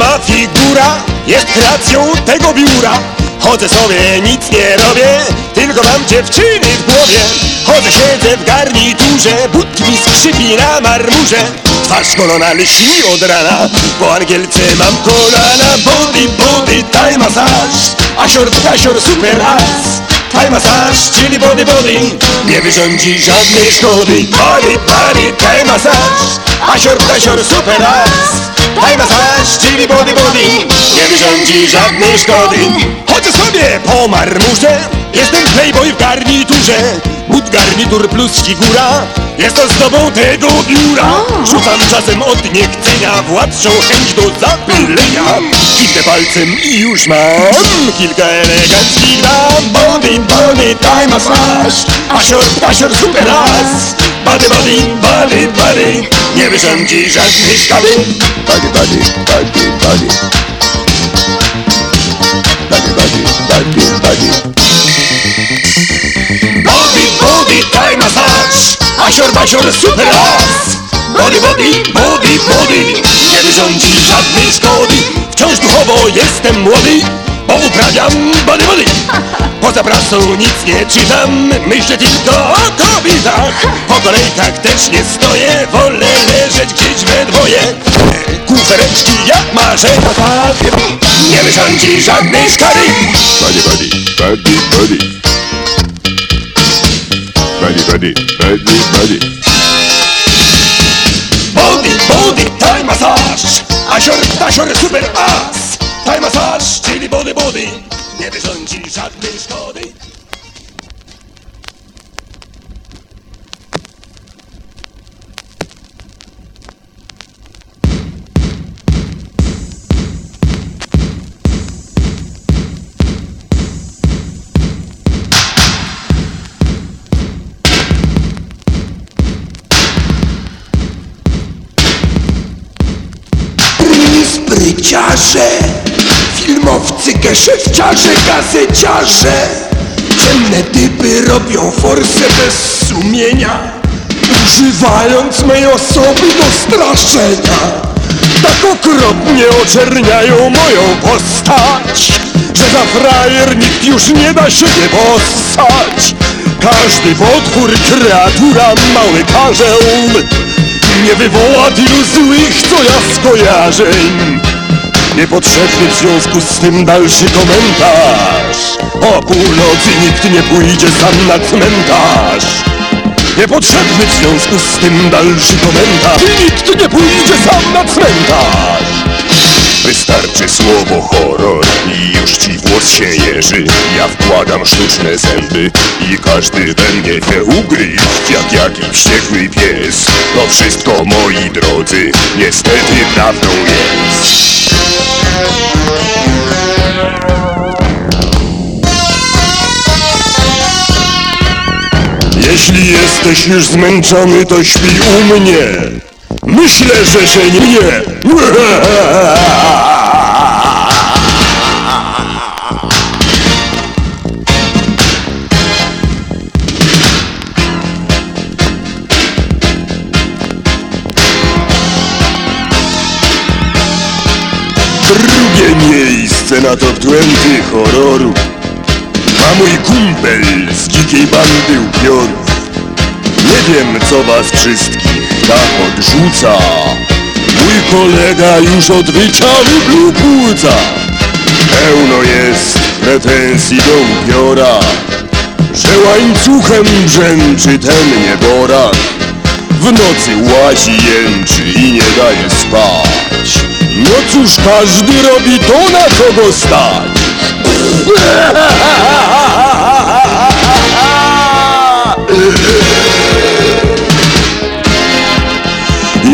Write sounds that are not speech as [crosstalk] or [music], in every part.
ma figura jest racją tego biura. Chodzę sobie, nic nie robię, tylko mam dziewczyny w głowie. Chodzę, siedzę w garniturze, but mi skrzypi na marmurze. Twarz kolona lśni od rana, po angielce mam kolana. Body, body, Thai massage, asior, kasior, super as Thai massage, czyli body, body, nie wyrządzi żadnej szkody. Body, body, Thai massage, asior, kasior, super as. Thai massage, czyli body, body, nie wyrządzi żadnej szkody. Chodzę sobie po marmurze, jestem playboy w garniturze But garnitur plus figura, jest to zdobą tego biura. Rzucam czasem od niechcenia władczą chęć do zapylenia. Kiwnę palcem i już mam kilka eleganckich dam Body, body, Thai massage, asior, asior, super as Body, body, body, body, nie wyrządzi żadnej szkody Body, body, body, body. Body, massage Asior, basior, super as Body, body, body, body. Nie wyrządzi żadnej szkody. Wciąż duchowo jestem młody Bo uprawiam body, body. Poza prasą nic nie czytam Myślę tylko o kobietach. Po kolejkach też nie stoję Wolę leżeć gdzieś we dwoje. Kufereczki jak marzena tak Nie wyrządzi żadnej szkody. Body, body, body, body. Body, body, body, body. Body, body, Thai massage. Asior, tasior, super as Thai massage, czyli body, body. Nie wyrządzi żadnej szkody Spryciarze, filmowcy, geszefciarze, gazeciarze Ciemne typy robią forsę bez sumienia Używając mej osoby do straszenia. Tak okropnie oczerniają moją postać Że za frajer nikt już nie da siebie possać. Każdy potwór, kreatura, mały karzeł nie wywoła tylu złych, co ja skojarzeń Niepotrzebny w związku z tym dalszy komentarz. O północy nikt nie pójdzie sam na cmentarz. Niepotrzebny w związku z tym dalszy komentarz. Nikt nie pójdzie sam na cmentarz. Wystarczy słowo horror i już ci włos się jeży. Ja wkładam sztuczne zęby i każdy we mnie wie ugryźć Jak jakiś wściekły pies. To wszystko moi drodzy niestety prawdą jest Jeśli jesteś już zmęczony, to śpi u mnie. Myślę, że się nie [laughs] miejsce na top 20 horroru. Ma mój kumpel z dzikiej bandy upiorów. Nie wiem co was wszystkich tak odrzuca. Mój kolega już od wyczalu płuca Pełno jest pretensji do upiora Że łańcuchem brzęczy ten nieborak. W nocy łazi, jęczy i nie daje spać No cóż, każdy robi to, na co go stać.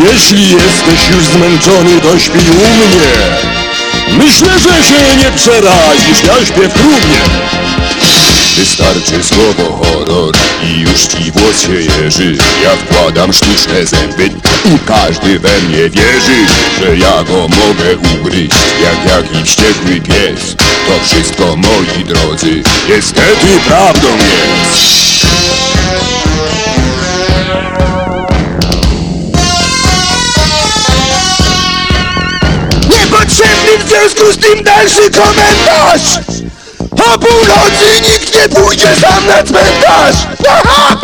Jeśli jesteś już zmęczony, to śpi u mnie. Myślę, że się nie przerazisz, ja śpię w trumnie Wystarczy słowo horror i już ci włos się jeży. Ja wkładam sztuczne zęby i każdy we mnie wierzy Że ja go mogę ugryźć. Jak jakiś wściekły pies To wszystko moi drodzy niestety prawdą jest Nie niepotrzebny w związku z tym dalszy komentarz! Północy nikt nie pójdzie sam na cmentarz! Aha!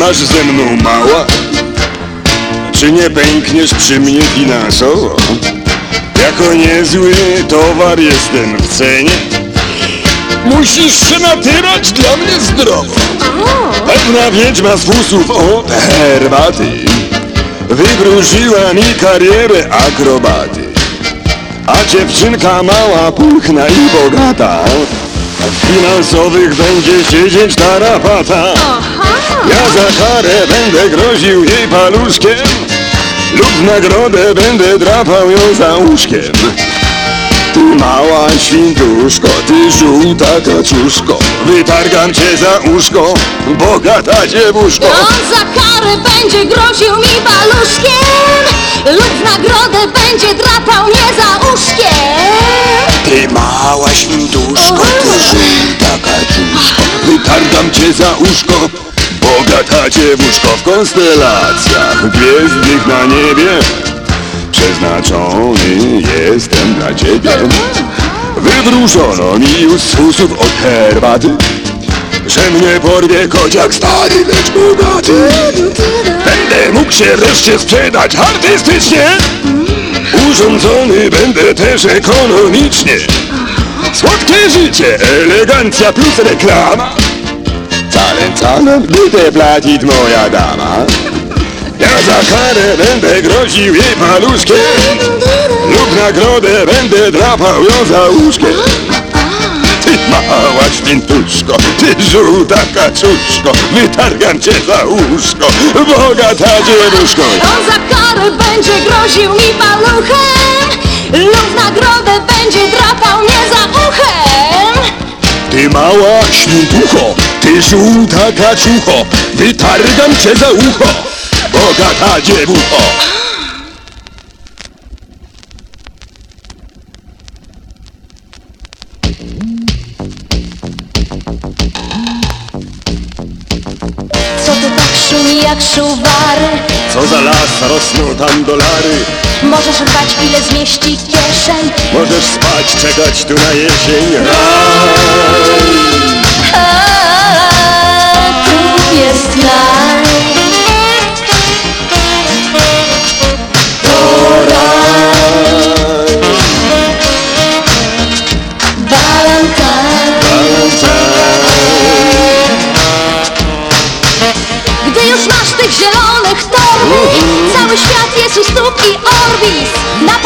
Wytrzymasz ze mną mała? Czy nie pękniesz przy mnie finansowo? Jako niezły towar jestem w cenie. Musisz się natyrać dla mnie zdrowo. Pewna wiedźma z fusów od herbaty Wywróżyła mi karierę akrobaty. A dziewczynka mała, pulchna i bogata. W finansowych będzie siedzieć tarapata Ja za karę będę groził jej paluszkiem Lub w nagrodę będę drapał ją za łóżkiem. Ty mała świntuszko, ty żółta kaczuszko Wytargam cię za uszko, bogata dziewuszko. On za karę będzie groził mi paluszkiem Lub w nagrodę będzie drapał mnie za uszkiem Ty mała świntuszko, ty żółta kaczuszko Wytargam cię za uszko, bogata dziewuszko W konstelacjach gwiezdnych na niebie. Przeznaczony jestem dla ciebie. Wywróżono mi już od herbaty Że mnie porwie kociak stary, lecz bogaty. Będę mógł się wreszcie sprzedać artystycznie. Urządzony będę też ekonomicznie. Słodkie życie, elegancja plus reklama Zalęcam, gdy te platit moja dama. Ja za karę będę groził jej paluszkiem. Lub nagrodę będę drapał ją za łóżkiem. Ty mała świntuszko, ty żółta kaczuszko Wytargam cię za łóżko, bogata dziewuszko. On za karę będzie groził mi paluchem Lub nagrodę będzie drapał mnie za uchem. Ty mała świntucho, ty żółta kaczucho Wytargam cię za ucho, bogata dziewucho. Co tu tak szumi jak szuwary? Co za las, rosną tam dolary? Możesz rwać ile zmieści kieszeń? Możesz spać, czekać tu na jesień. Raj, świat jest u stóp i orbis na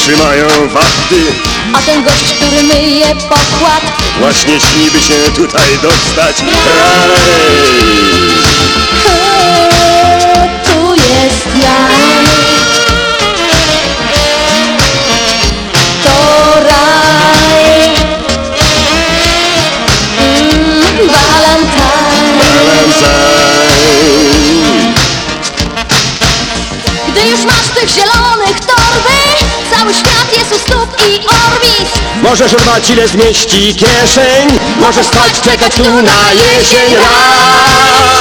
trzymają wachty. A ten gość, który myje pokład Właśnie śniby się tutaj dostać. Raj! Tu jest Jan. To raj. Mm, Valentine. Gdy już masz tych zielonych świat jest u stóp i Orbis Możesz rwać ile zmieści kieszeń Możesz spać, czekać tu na jesień Raj!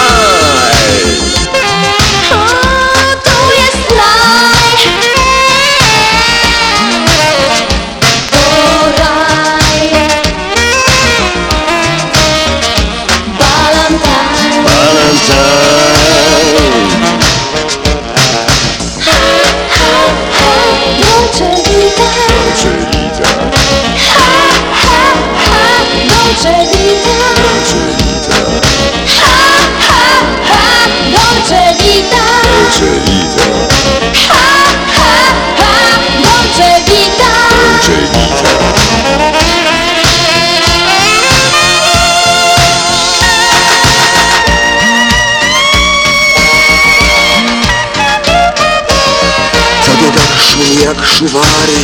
Szuwary.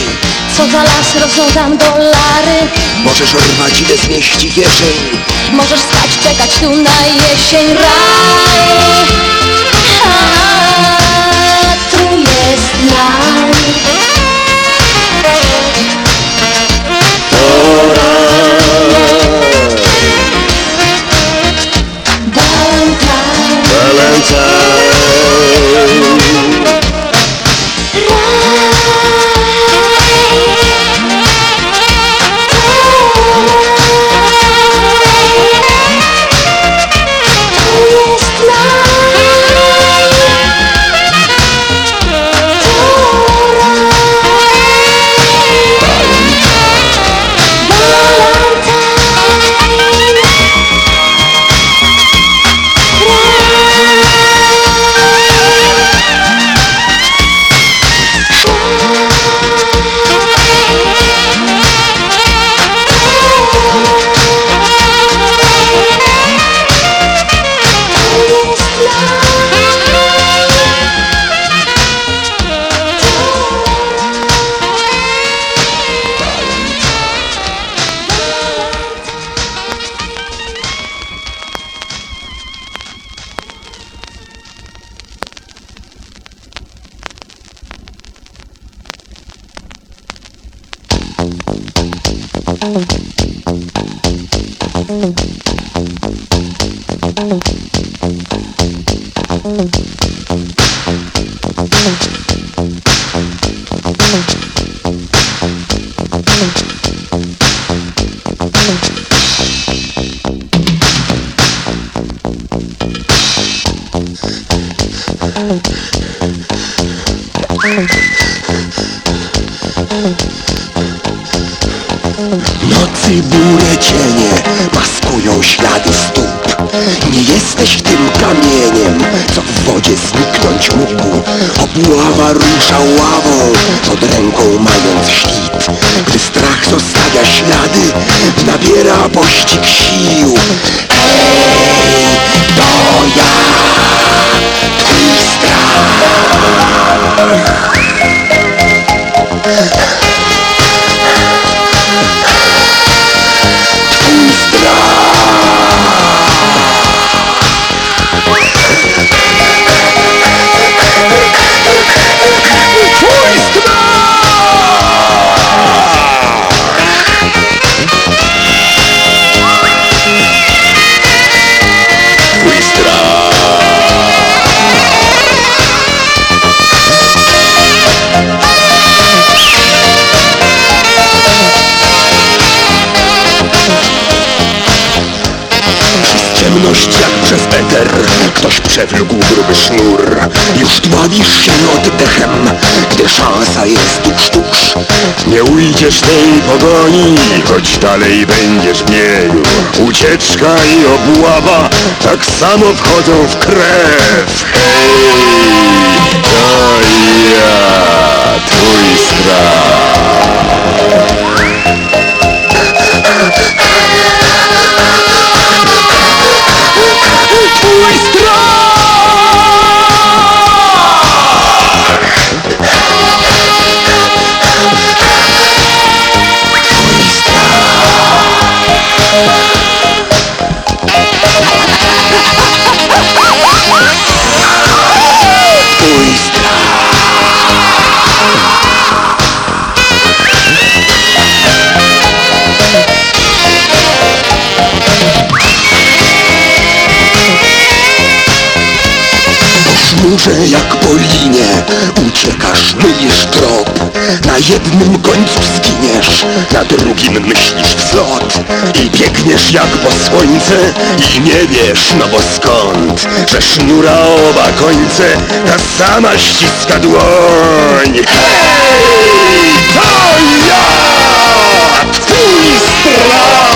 Co za las rosną tam dolary. Możesz rwać ile zmieści kieszeń. Możesz spać, czekać tu na jesień. Raj Nocy jesteś tym kamieniem, co w wodzie zniknąć mógł Obława rusza ławą, pod ręką mając ślid Gdy strach zostawia ślady, nabiera pościg sił. Hej, to ja, twój strach Ktoś przewlógł gruby sznur Już dławisz się oddechem Gdy szansa jest tuż, tuż Nie ujdziesz tej pogoni, choć dalej będziesz niej. Ucieczka i obława tak samo wchodzą w krew. Hej, to ja, twój strach. Twój strach Może jak po linie uciekasz, mylisz trop. Na jednym końcu zginiesz, na drugim myślisz flot I biegniesz jak po słońce. I nie wiesz, no bo skąd. Że sznura oba końce. Ta sama ściska dłoń. Hej, to ja, twój strach